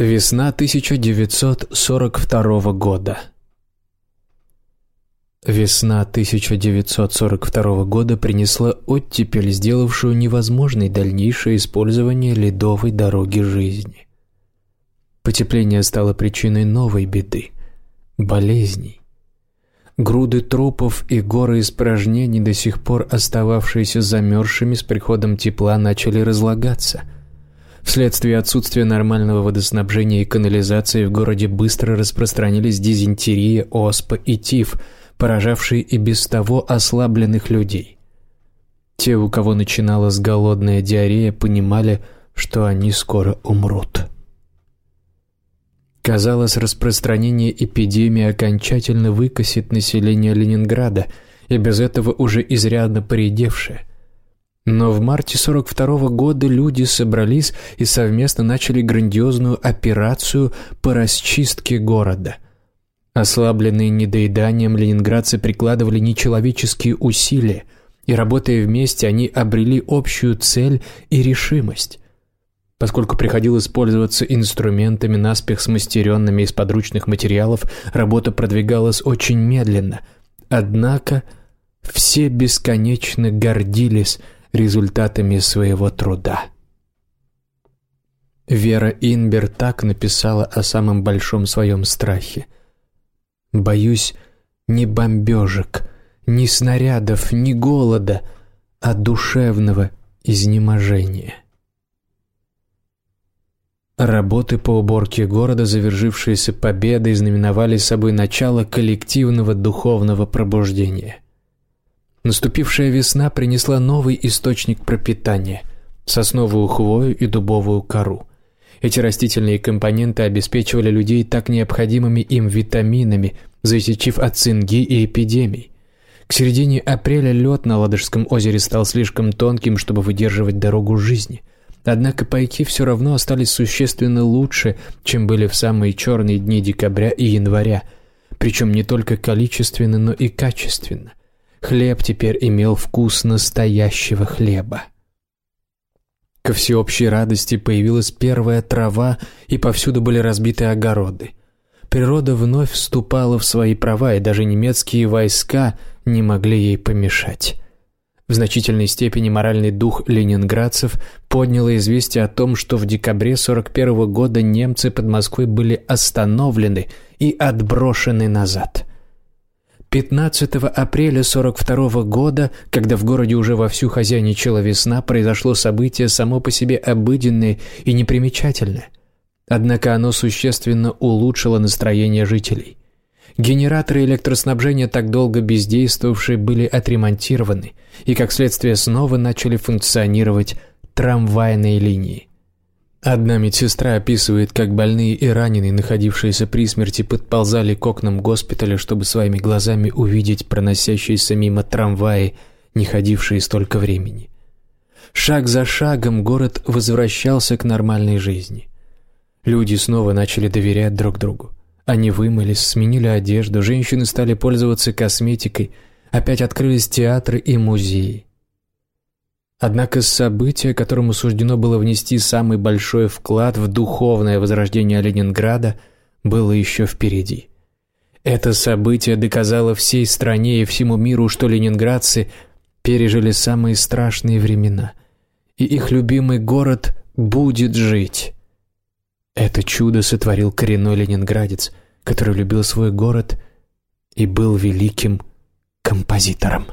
Весна 1942 года. Весна 1942 года принесла оттепель, сделавшую невозможной дальнейшее использование ледовой дороги жизни. Потепление стало причиной новой беды – болезней. Груды трупов и горы испражнений, до сих пор остававшиеся замерзшими с приходом тепла, начали разлагаться – Вследствие отсутствия нормального водоснабжения и канализации в городе быстро распространились дизентерия, оспа и тиф, поражавшие и без того ослабленных людей. Те, у кого начиналась голодная диарея, понимали, что они скоро умрут. Казалось, распространение эпидемии окончательно выкосит население Ленинграда, и без этого уже изрядно поредевшее. Но в марте 42 -го года люди собрались и совместно начали грандиозную операцию по расчистке города. Ослабленные недоеданием ленинградцы прикладывали нечеловеческие усилия, и, работая вместе, они обрели общую цель и решимость. Поскольку приходилось пользоваться инструментами, наспех смастеренными из подручных материалов, работа продвигалась очень медленно. Однако все бесконечно гордились – результатами своего труда. Вера Инбер так написала о самом большом своем страхе. «Боюсь не бомбежек, ни снарядов, ни голода, а душевного изнеможения». Работы по уборке города, завершившиеся победой, знаменовали собой начало коллективного духовного пробуждения – Наступившая весна принесла новый источник пропитания – сосновую хвою и дубовую кору. Эти растительные компоненты обеспечивали людей так необходимыми им витаминами, защитив от цинги и эпидемий. К середине апреля лед на Ладожском озере стал слишком тонким, чтобы выдерживать дорогу жизни. Однако пайки все равно остались существенно лучше, чем были в самые черные дни декабря и января, причем не только количественно, но и качественно. Хлеб теперь имел вкус настоящего хлеба. Ко всеобщей радости появилась первая трава, и повсюду были разбиты огороды. Природа вновь вступала в свои права, и даже немецкие войска не могли ей помешать. В значительной степени моральный дух ленинградцев подняло известие о том, что в декабре 41 года немцы под Москвой были остановлены и отброшены назад. 15 апреля 42 года, когда в городе уже вовсю хозяйничала весна, произошло событие само по себе обыденное и непримечательное. Однако оно существенно улучшило настроение жителей. Генераторы электроснабжения, так долго бездействовавшие, были отремонтированы, и как следствие снова начали функционировать трамвайные линии. Одна медсестра описывает, как больные и раненые, находившиеся при смерти, подползали к окнам госпиталя, чтобы своими глазами увидеть проносящиеся мимо трамваи, не ходившие столько времени. Шаг за шагом город возвращался к нормальной жизни. Люди снова начали доверять друг другу. Они вымылись, сменили одежду, женщины стали пользоваться косметикой, опять открылись театры и музеи. Однако событие, которому суждено было внести самый большой вклад в духовное возрождение Ленинграда, было еще впереди. Это событие доказало всей стране и всему миру, что ленинградцы пережили самые страшные времена, и их любимый город будет жить. Это чудо сотворил коренной ленинградец, который любил свой город и был великим композитором.